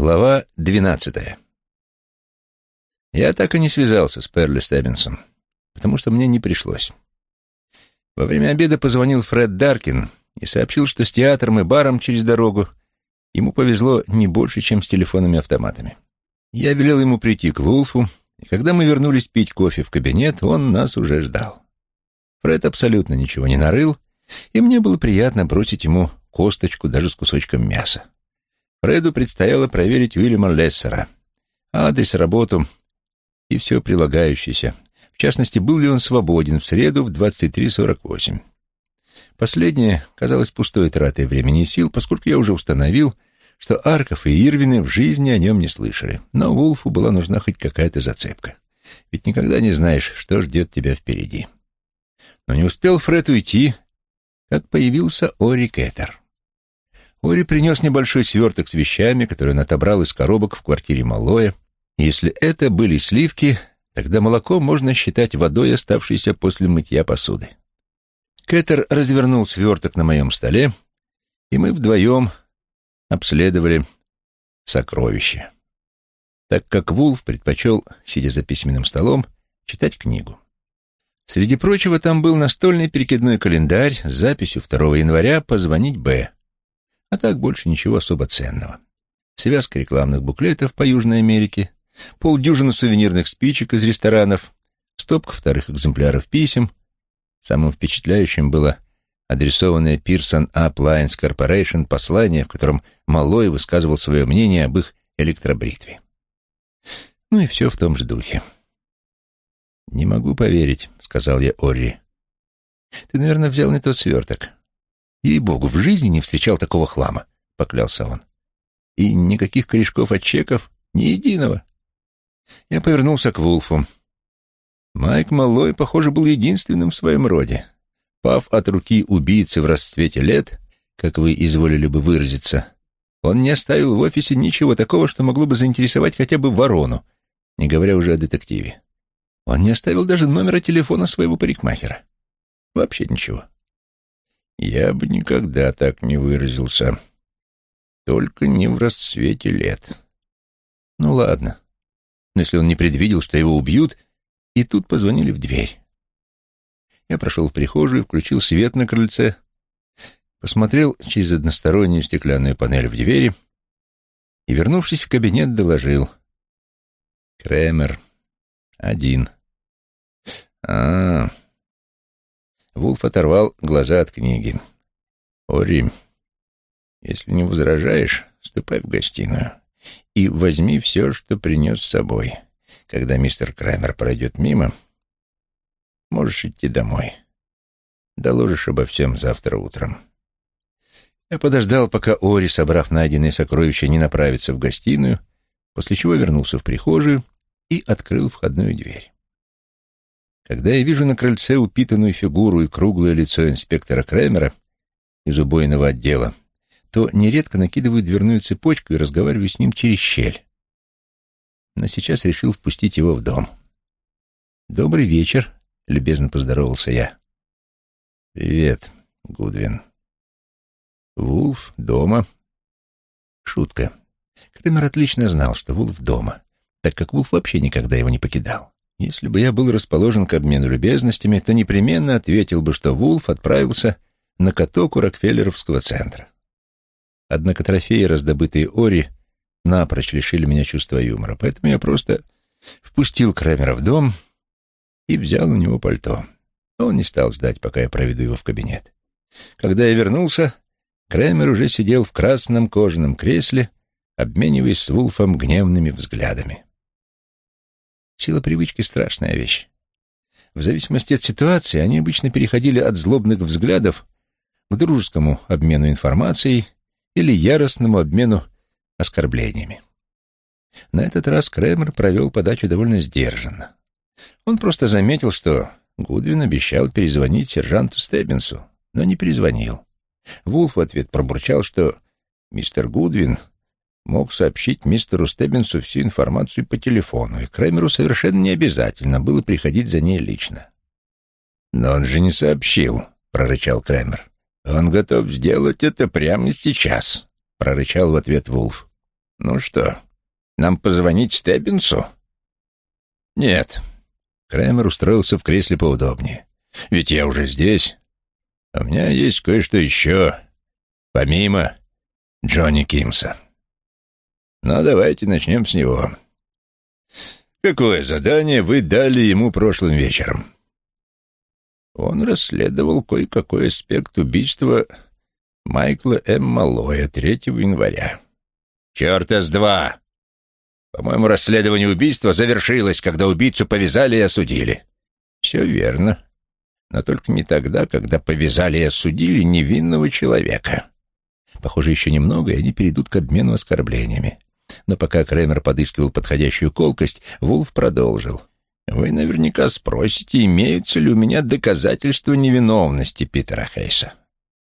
Глава двенадцатая. Я так и не связался с Перли Стеббинсом, потому что мне не пришлось. Во время обеда позвонил Фред Даркин и сообщил, что с театром и баром через дорогу ему повезло не больше, чем с телефонами-автоматами. Я велел ему прийти к Вулфу, и когда мы вернулись пить кофе в кабинет, он нас уже ждал. Фред абсолютно ничего не нарыл, и мне было приятно бросить ему косточку даже с кусочком мяса. Фреду предстояло проверить Уильяма Лессера, адрес, работу и все прилагающееся. В частности, был ли он свободен в среду в 23.48. Последнее казалось пустой тратой времени и сил, поскольку я уже установил, что Арков и Ирвины в жизни о нем не слышали. Но Вулфу была нужна хоть какая-то зацепка. Ведь никогда не знаешь, что ждет тебя впереди. Но не успел Фред уйти, как появился Ори Кеттер. Ори принес небольшой сверток с вещами, которые он отобрал из коробок в квартире Малоя. Если это были сливки, тогда молоко можно считать водой, оставшейся после мытья посуды. Кэтер развернул сверток на моем столе, и мы вдвоем обследовали сокровище, так как Вулф предпочел, сидя за письменным столом, читать книгу. Среди прочего там был настольный перекидной календарь с записью 2 января «Позвонить Б», а так больше ничего особо ценного. Связка рекламных буклетов по Южной Америке, полдюжины сувенирных спичек из ресторанов, стопка вторых экземпляров писем. Самым впечатляющим было адресованное Pearson Appliance Corporation послание, в котором Малой высказывал свое мнение об их электробритве. Ну и все в том же духе. «Не могу поверить», — сказал я Орри. «Ты, наверное, взял не тот сверток. Ей-богу, в жизни не встречал такого хлама, — поклялся он. И никаких корешков от чеков, ни единого. Я повернулся к Вулфу. Майк Малой, похоже, был единственным в своем роде. Пав от руки убийцы в расцвете лет, как вы изволили бы выразиться, он не оставил в офисе ничего такого, что могло бы заинтересовать хотя бы ворону, не говоря уже о детективе. Он не оставил даже номера телефона своего парикмахера. Вообще ничего. Я бы никогда так не выразился. Только не в расцвете лет. Ну ладно. Но если он не предвидел, что его убьют, и тут позвонили в дверь. Я прошел в прихожую, включил свет на крыльце, посмотрел через одностороннюю стеклянную панель в двери и, вернувшись в кабинет, доложил. Кремер. Один. А, -а, -а Вулф оторвал глаза от книги. «Ори, если не возражаешь, ступай в гостиную и возьми все, что принес с собой. Когда мистер Крамер пройдет мимо, можешь идти домой. Доложишь обо всем завтра утром». Я подождал, пока Ори, собрав найденные сокровища, не направится в гостиную, после чего вернулся в прихожую и открыл входную дверь. Когда я вижу на крыльце упитанную фигуру и круглое лицо инспектора Кремера из убойного отдела, то нередко накидываю дверную цепочку и разговариваю с ним через щель. Но сейчас решил впустить его в дом. «Добрый вечер», — любезно поздоровался я. «Привет, Гудвин». «Вулф дома?» Шутка. Кремер отлично знал, что Вулф дома, так как Вулф вообще никогда его не покидал. Если бы я был расположен к обмену любезностями, то непременно ответил бы, что Вулф отправился на каток у Рокфеллеровского центра. Однако трофеи, раздобытые Ори, напрочь лишили меня чувства юмора, поэтому я просто впустил Крамера в дом и взял у него пальто. Он не стал ждать, пока я проведу его в кабинет. Когда я вернулся, Крамер уже сидел в красном кожаном кресле, обмениваясь с Вулфом гневными взглядами. Сила привычки — страшная вещь. В зависимости от ситуации они обычно переходили от злобных взглядов к дружескому обмену информацией или яростному обмену оскорблениями. На этот раз Кремер провел подачу довольно сдержанно. Он просто заметил, что Гудвин обещал перезвонить сержанту Стеббинсу, но не перезвонил. Вулф в ответ пробурчал, что мистер Гудвин мог сообщить мистеру Стеббинсу всю информацию по телефону, и Крэмеру совершенно не обязательно было приходить за ней лично. «Но он же не сообщил», — прорычал Крэмер. «Он готов сделать это прямо сейчас», — прорычал в ответ Вулф. Ну что, нам позвонить Стеббинсу? Нет. Крэмер устроился в кресле поудобнее. Ведь я уже здесь. У меня есть кое-что еще, помимо Джонни Кимса. Но давайте начнем с него. Какое задание вы дали ему прошлым вечером? Он расследовал кое-какой аспект убийства Майкла М. Малоя 3 января. «Черта с два! По-моему, расследование убийства завершилось, когда убийцу повязали и осудили». «Все верно. Но только не тогда, когда повязали и осудили невинного человека». Похоже, еще немного, и они перейдут к обмену оскорблениями. Но пока Кремер подыскивал подходящую колкость, Вулф продолжил. «Вы наверняка спросите, имеются ли у меня доказательства невиновности Питера Хейса.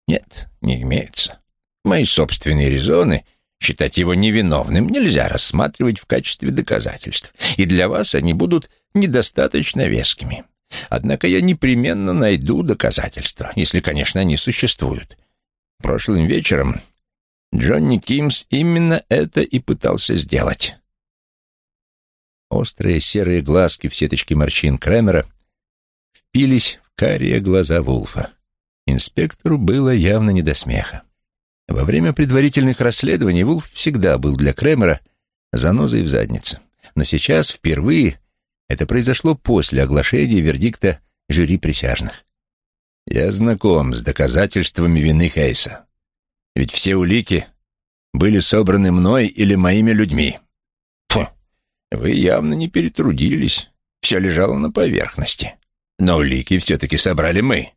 Нет, не имеются. Мои собственные резоны считать его невиновным нельзя рассматривать в качестве доказательств, и для вас они будут недостаточно вескими. Однако я непременно найду доказательства, если, конечно, они существуют. Прошлым вечером Джонни Кимс именно это и пытался сделать. Острые серые глазки в сеточке морщин Кремера впились в карие глаза Вулфа. Инспектору было явно не до смеха. Во время предварительных расследований Вулф всегда был для Кремера занозой в заднице. Но сейчас впервые это произошло после оглашения вердикта жюри присяжных. «Я знаком с доказательствами вины Хейса. Ведь все улики были собраны мной или моими людьми. Фу, вы явно не перетрудились. Все лежало на поверхности. Но улики все-таки собрали мы.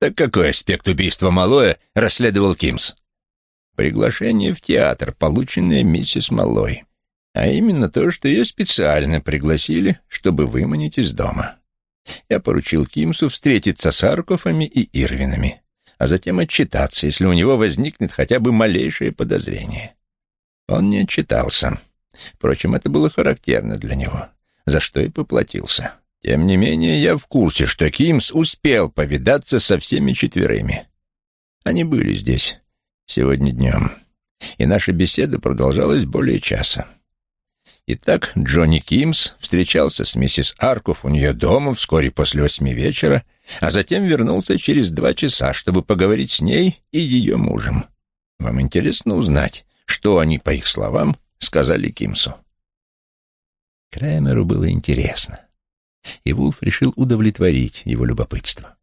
Так какой аспект убийства Малоя расследовал Кимс? Приглашение в театр, полученное миссис Малой. А именно то, что ее специально пригласили, чтобы выманить из дома. Я поручил Кимсу встретиться с Аркофами и Ирвинами а затем отчитаться, если у него возникнет хотя бы малейшее подозрение. Он не отчитался. Впрочем, это было характерно для него, за что и поплатился. Тем не менее, я в курсе, что Кимс успел повидаться со всеми четверыми. Они были здесь сегодня днем, и наша беседа продолжалась более часа. Итак, Джонни Кимс встречался с миссис Арков у нее дома вскоре после восьми вечера, а затем вернулся через два часа, чтобы поговорить с ней и ее мужем. Вам интересно узнать, что они, по их словам, сказали Кимсу? Крэмеру было интересно, и Вулф решил удовлетворить его любопытство.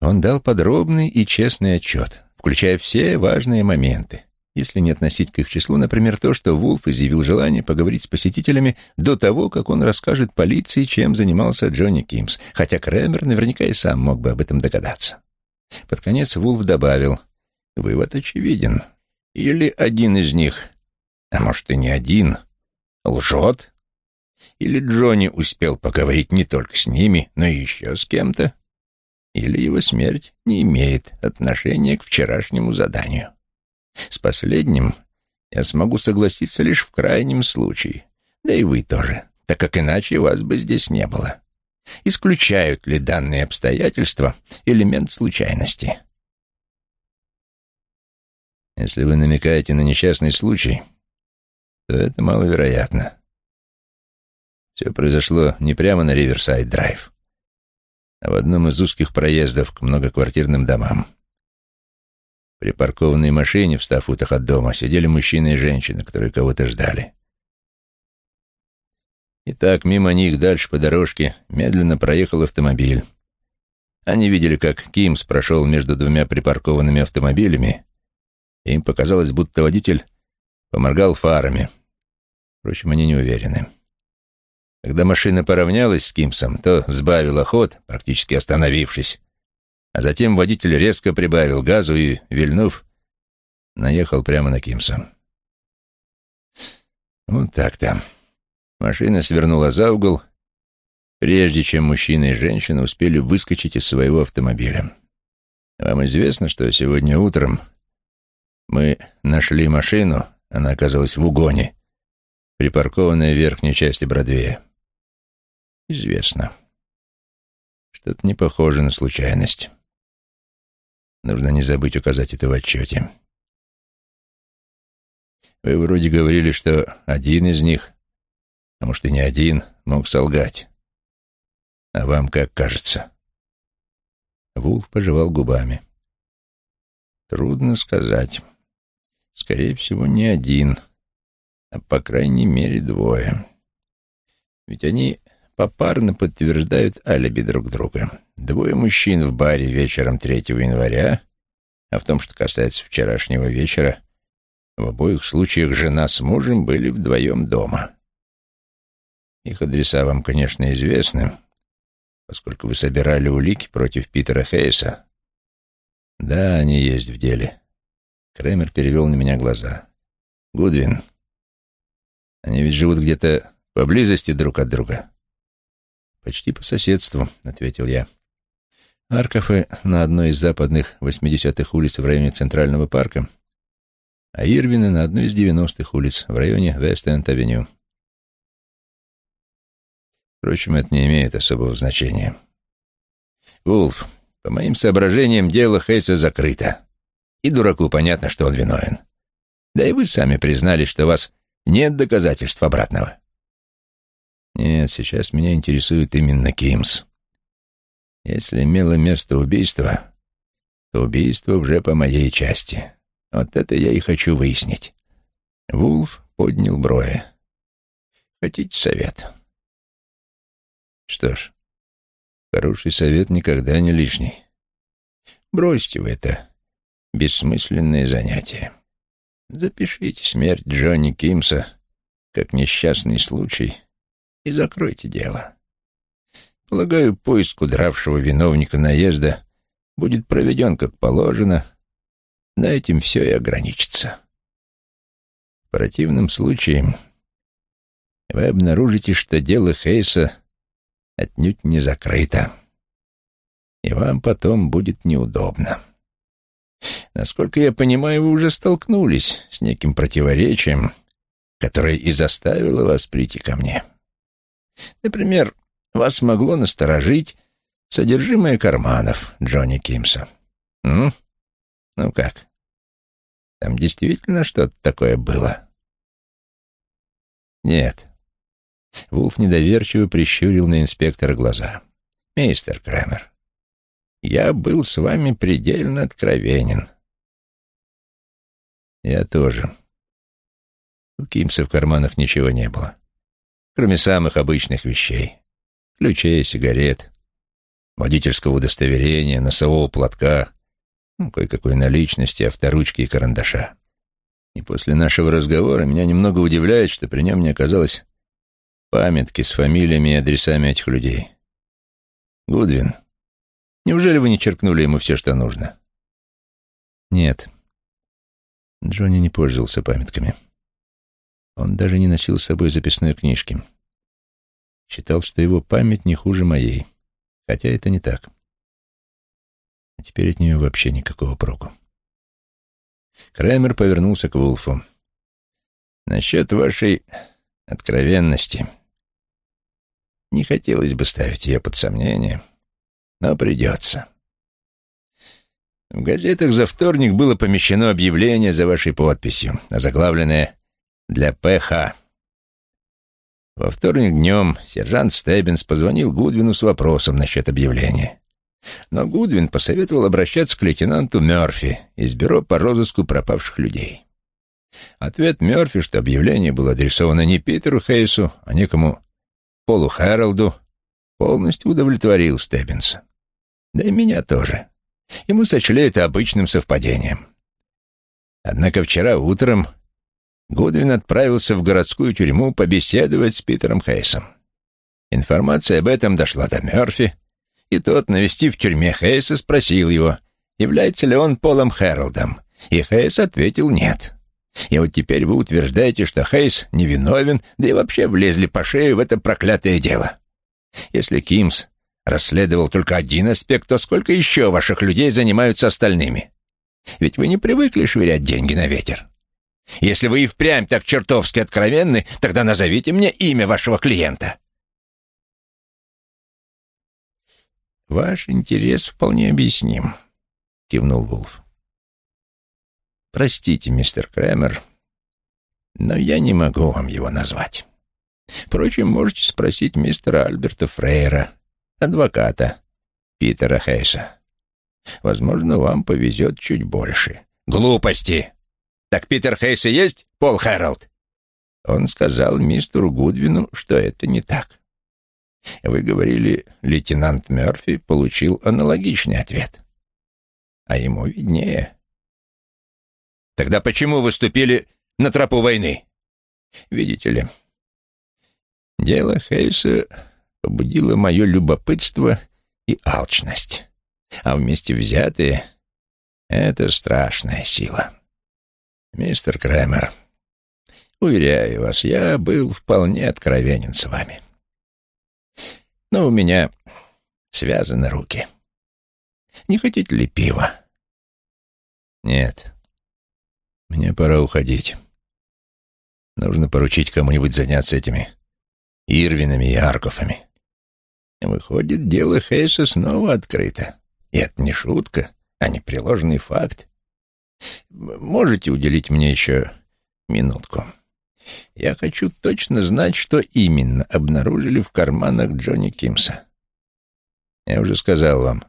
Он дал подробный и честный отчет, включая все важные моменты, если не относить к их числу, например, то, что Вулф изъявил желание поговорить с посетителями до того, как он расскажет полиции, чем занимался Джонни Кимс, хотя Крэмер наверняка и сам мог бы об этом догадаться. Под конец Вулф добавил, «Вывод очевиден. Или один из них, а может и не один, лжет, или Джонни успел поговорить не только с ними, но и еще с кем-то, или его смерть не имеет отношения к вчерашнему заданию». С последним я смогу согласиться лишь в крайнем случае, да и вы тоже, так как иначе вас бы здесь не было. Исключают ли данные обстоятельства элемент случайности? Если вы намекаете на несчастный случай, то это маловероятно. Все произошло не прямо на Риверсайд-драйв, а в одном из узких проездов к многоквартирным домам. При паркованной машине в ста футах от дома сидели мужчина и женщина, которые кого-то ждали. Итак, мимо них дальше по дорожке медленно проехал автомобиль. Они видели, как Кимс прошел между двумя припаркованными автомобилями, и им показалось, будто водитель поморгал фарами. Впрочем, они не уверены. Когда машина поравнялась с Кимсом, то сбавила ход, практически остановившись, а затем водитель резко прибавил газу и, вильнув, наехал прямо на Кимса. Вот так-то. Машина свернула за угол, прежде чем мужчина и женщина успели выскочить из своего автомобиля. Вам известно, что сегодня утром мы нашли машину, она оказалась в угоне, припаркованная в верхней части Бродвея. Известно. Что-то не похоже на случайность. Нужно не забыть указать это в отчете. Вы вроде говорили, что один из них, а может и не один, мог солгать. А вам как кажется?» Вулф пожевал губами. «Трудно сказать. Скорее всего, не один, а по крайней мере двое. Ведь они попарно подтверждают алиби друг друга. Двое мужчин в баре вечером 3 января, а в том, что касается вчерашнего вечера, в обоих случаях жена с мужем были вдвоем дома. Их адреса вам, конечно, известны, поскольку вы собирали улики против Питера Хейса. Да, они есть в деле. Кремер перевел на меня глаза. Гудвин. Они ведь живут где-то поблизости друг от друга. Почти по соседству, ответил я. Аркоффы на одной из западных 80-х улиц в районе Центрального парка, а Ирвины на одной из 90-х улиц в районе Вест-Энд-Авеню. Впрочем, это не имеет особого значения. Вулф, по моим соображениям, дело Хейса закрыто. И дураку понятно, что он виновен. Да и вы сами признали, что у вас нет доказательств обратного. Нет, сейчас меня интересует именно Кимс. Если имело место убийство, то убийство уже по моей части. Вот это я и хочу выяснить. Вулф поднял брови. Хотите совет? Что ж, хороший совет никогда не лишний. Бросьте вы это бессмысленное занятие. Запишите смерть Джонни Кимса как несчастный случай и закройте дело. Полагаю, поиск удравшего виновника наезда будет проведен как положено, на этим все и ограничится. В противном случае вы обнаружите, что дело Хейса отнюдь не закрыто, и вам потом будет неудобно. Насколько я понимаю, вы уже столкнулись с неким противоречием, которое и заставило вас прийти ко мне. Например, вас могло насторожить содержимое карманов Джонни Кимса. М? Ну как? Там действительно что-то такое было? Нет. Вулф недоверчиво прищурил на инспектора глаза. «Мистер Крэмер, я был с вами предельно откровенен». «Я тоже». У Кимса в карманах ничего не было, кроме самых обычных вещей. Ключей, сигарет, водительского удостоверения, носового платка, ну, кое-какой наличности, авторучки и карандаша. И после нашего разговора меня немного удивляет, что при нем не оказалось Памятки с фамилиями и адресами этих людей. Гудвин, неужели вы не черкнули ему все, что нужно? Нет. Джонни не пользовался памятками. Он даже не носил с собой записной книжки. Считал, что его память не хуже моей. Хотя это не так. А теперь от нее вообще никакого проку. Крэмер повернулся к Вулфу. «Насчет вашей откровенности не хотелось бы ставить ее под сомнение, но придется. В газетах за вторник было помещено объявление за вашей подписью, озаглавленное «Для ПХ». Во вторник днем сержант Стеббинс позвонил Гудвину с вопросом насчет объявления. Но Гудвин посоветовал обращаться к лейтенанту Мёрфи из бюро по розыску пропавших людей. Ответ Мёрфи, что объявление было адресовано не Питеру Хейсу, а некому Полу Хэролду полностью удовлетворил Стеббинса. Да и меня тоже. Мы сочли это обычным совпадением. Однако вчера утром Гудвин отправился в городскую тюрьму побеседовать с Питером Хейсом. Информация об этом дошла до Мёрфи, и тот, навестив в тюрьме Хейса, спросил его, является ли он Полом Хэролдом, и Хейс ответил «нет». И вот теперь вы утверждаете, что Хейс невиновен, да и вообще влезли по шее в это проклятое дело. Если Кимс расследовал только один аспект, то сколько еще ваших людей занимаются остальными? Ведь вы не привыкли швырять деньги на ветер. Если вы и впрямь так чертовски откровенны, тогда назовите мне имя вашего клиента. Ваш интерес вполне объясним, кивнул Вулф. Простите, мистер Крэмер, но я не могу вам его назвать. Впрочем, можете спросить мистера Альберта Фрейра, адвоката Питера Хейса. Возможно, вам повезет чуть больше. Глупости! Так Питер Хейс и есть Пол Хэролд? Он сказал мистеру Гудвину, что это не так. Вы говорили, лейтенант Мерфи получил аналогичный ответ. А ему виднее. Тогда почему выступили на тропу войны? Видите ли, дело Хейса побудило мое любопытство и алчность, а вместе взятые — это страшная сила. Мистер Крэмер, уверяю вас, я был вполне откровенен с вами. Но у меня связаны руки. Не хотите ли пива? Нет. Мне пора уходить. Нужно поручить кому-нибудь заняться этими Ирвинами и Арковами. Выходит, дело Хейса снова открыто. И это не шутка, а непреложный факт. Можете уделить мне еще минутку? Я хочу точно знать, что именно обнаружили в карманах Джонни Кимса. Я уже сказал вам.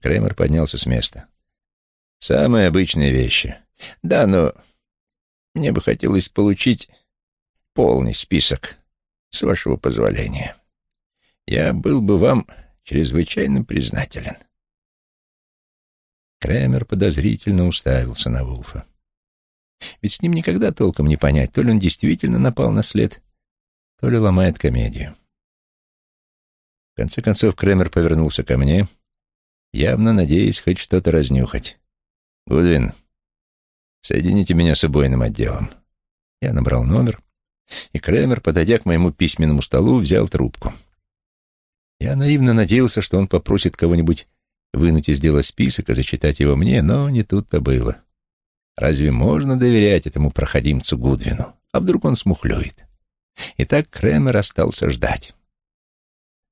Кремер поднялся с места. Самые обычные вещи. Да, но мне бы хотелось получить полный список, с вашего позволения. Я был бы вам чрезвычайно признателен. Кремер подозрительно уставился на Вулфа. Ведь с ним никогда толком не понять, то ли он действительно напал на след, то ли ломает комедию. В конце концов Кремер повернулся ко мне, явно надеясь хоть что-то разнюхать. «Гудвин, соедините меня с убойным отделом». Я набрал номер, и Кремер, подойдя к моему письменному столу, взял трубку. Я наивно надеялся, что он попросит кого-нибудь вынуть из дела список и зачитать его мне, но не тут-то было. Разве можно доверять этому проходимцу Гудвину? А вдруг он смухлюет? И так Кремер остался ждать.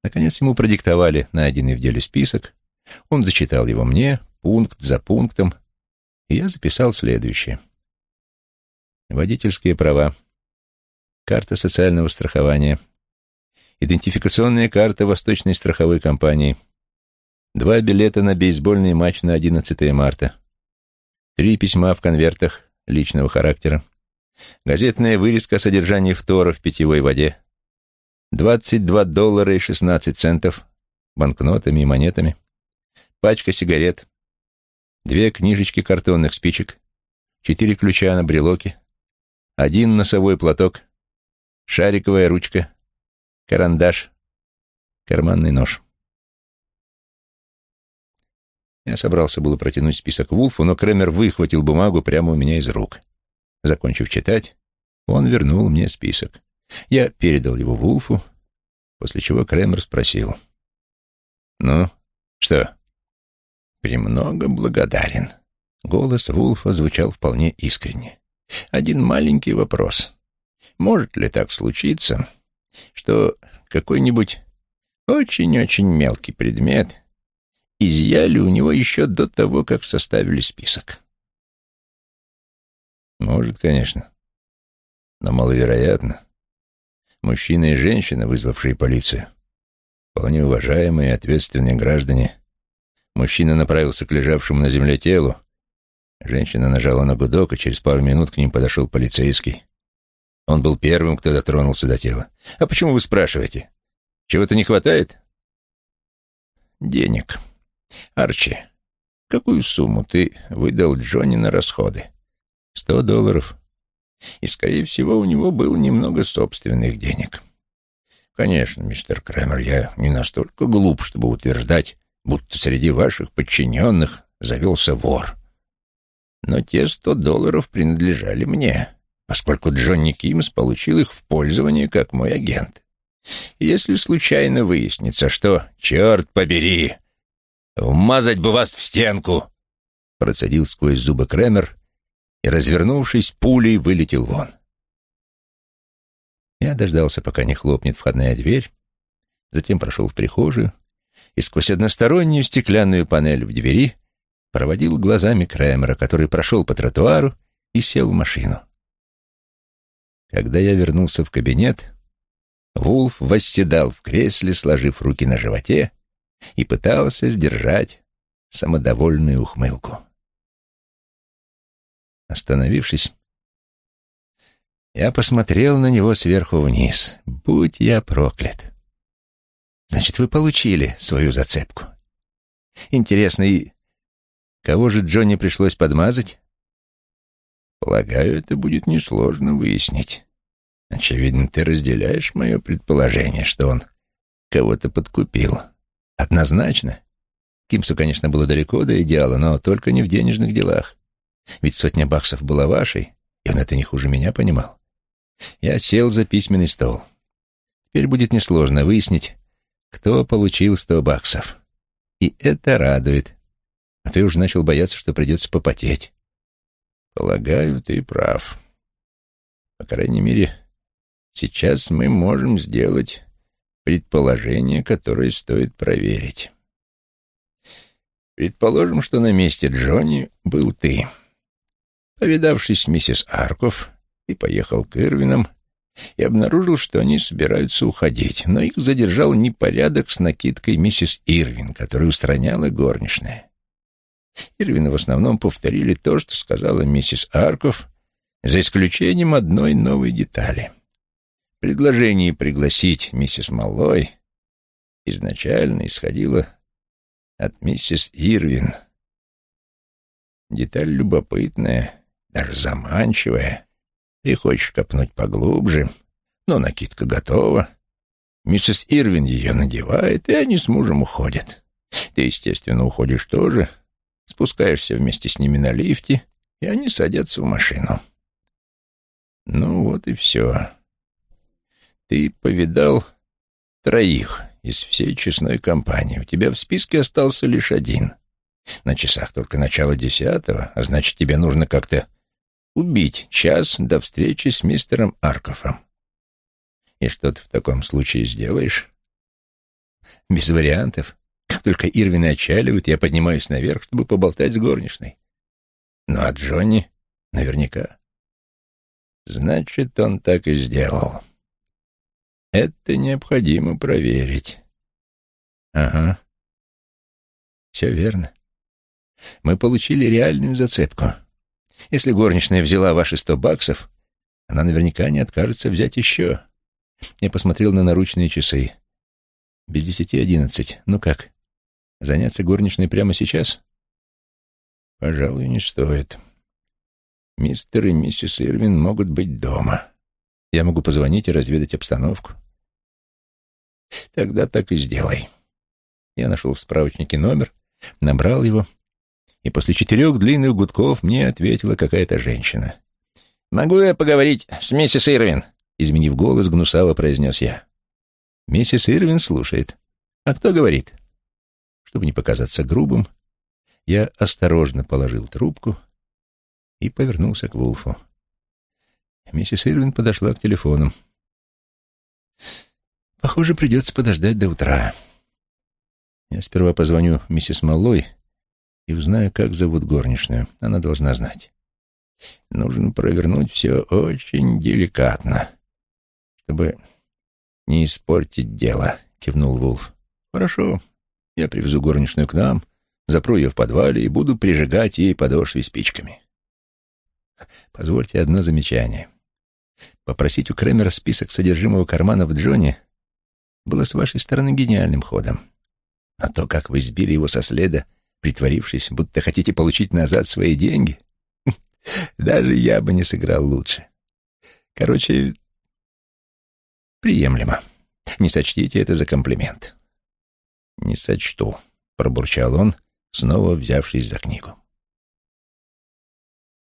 Наконец ему продиктовали найденный в деле список. Он зачитал его мне, пункт за пунктом, и я записал следующее. Водительские права, карта социального страхования, идентификационная карта Восточной страховой компании, два билета на бейсбольный матч на 11 марта, три письма в конвертах личного характера, газетная вырезка о содержании фтора в питьевой воде, 22 доллара и 16 центов. Банкнотами и монетами, пачка сигарет, две книжечки картонных спичек, четыре ключа на брелоке, один носовой платок, шариковая ручка, карандаш, карманный нож. Я собрался было протянуть список Вулфу, но Кремер выхватил бумагу прямо у меня из рук. Закончив читать, он вернул мне список. Я передал его Вулфу, после чего Кремер спросил. «Ну, что?» «Премного благодарен». Голос Вулфа звучал вполне искренне. «Один маленький вопрос. Может ли так случиться, что какой-нибудь очень-очень мелкий предмет изъяли у него еще до того, как составили список. Может, конечно, но маловероятно. Мужчина и женщина, вызвавшие полицию, вполне уважаемые и ответственные граждане. Мужчина направился к лежавшему на земле телу, женщина нажала на гудок, и через пару минут к ним подошел полицейский. Он был первым, кто дотронулся до тела. «А почему вы спрашиваете? Чего-то не хватает?» «Денег», «Арчи, какую сумму ты выдал Джонни на расходы?» «Сто долларов». И, скорее всего, у него было немного собственных денег. «Конечно, мистер Крэмер, я не настолько глуп, чтобы утверждать, будто среди ваших подчиненных завелся вор. Но те сто долларов принадлежали мне, поскольку Джонни Кимс получил их в пользование как мой агент. Если случайно выяснится, что, черт побери, «Вмазать бы вас в стенку!» Процедил сквозь зубы Кремер и, развернувшись, пулей вылетел вон. Я дождался, пока не хлопнет входная дверь, затем прошел в прихожую и сквозь одностороннюю стеклянную панель в двери проводил глазами Кремера, который прошел по тротуару и сел в машину. Когда я вернулся в кабинет, Вулф восседал в кресле, сложив руки на животе, и пытался сдержать самодовольную ухмылку. Остановившись, я посмотрел на него сверху вниз. Будь я проклят. Значит, вы получили свою зацепку. Интересно, и кого же Джонни пришлось подмазать? Полагаю, это будет несложно выяснить. Очевидно, ты разделяешь мое предположение, что он кого-то подкупил. Однозначно. Кимсу, конечно, было далеко до идеала, но только не в денежных делах. Ведь сотня баксов была вашей, и он это не хуже меня понимал. Я сел за письменный стол. Теперь будет несложно выяснить, кто получил сто баксов. И это радует. А то я уже начал бояться, что придется попотеть. Полагаю, ты прав. По крайней мере, сейчас мы можем сделать предположение, которое стоит проверить. Предположим, что на месте Джонни был ты. Повидавшись с миссис Арков, ты поехал к Ирвинам и обнаружил, что они собираются уходить, но их задержал непорядок с накидкой миссис Ирвин, которая устраняла горничная. Ирвины в основном повторили то, что сказала миссис Арков, за исключением одной новой детали. Предложение пригласить миссис Маллой изначально исходило от миссис Ирвин. Деталь любопытная, даже заманчивая. Ты хочешь копнуть поглубже, но накидка готова. Миссис Ирвин ее надевает, и они с мужем уходят. Ты, естественно, уходишь тоже, спускаешься вместе с ними на лифте, и они садятся в машину. Ну вот и все. Ты повидал троих из всей честной компании. У тебя в списке остался лишь один. На часах только начало десятого, а значит, тебе нужно как-то убить час до встречи с мистером Аркофом. И что ты в таком случае сделаешь? Без вариантов. Как только Ирвины отчаливают, я поднимаюсь наверх, чтобы поболтать с горничной. Ну а Джонни наверняка. Значит, он так и сделал. Это необходимо проверить. Ага. Все верно. Мы получили реальную зацепку. Если горничная взяла ваши сто баксов, она наверняка не откажется взять еще. Я посмотрел на наручные часы. Без десяти одиннадцать. Ну как, заняться горничной прямо сейчас? Пожалуй, не стоит. Мистер и миссис Ирвин могут быть дома. Я могу позвонить и разведать обстановку. Тогда так и сделай. Я нашел в справочнике номер, набрал его и после четырех длинных гудков мне ответила какая-то женщина. «Могу я поговорить с миссис Ирвин?» Изменив голос, гнусаво произнес я. Миссис Ирвин слушает. «А кто говорит?» Чтобы не показаться грубым, я осторожно положил трубку и повернулся к Вулфу. Миссис Ирвин подошла к телефону. «Похоже, придется подождать до утра. Я сперва позвоню миссис Маллой и узнаю, как зовут горничную. Она должна знать. Нужно провернуть все очень деликатно, чтобы не испортить дело, — кивнул Вулф. Хорошо, я привезу горничную к нам, запру ее в подвале и буду прижигать ей подошвы спичками. Позвольте одно замечание. Попросить у Кремера список содержимого кармана в Джоне было с вашей стороны гениальным ходом. Но то, как вы сбили его со следа, — притворившись, будто хотите получить назад свои деньги. Даже я бы не сыграл лучше. Короче, приемлемо. Не сочтите это за комплимент. Не сочту, пробурчал он, снова взявшись за книгу.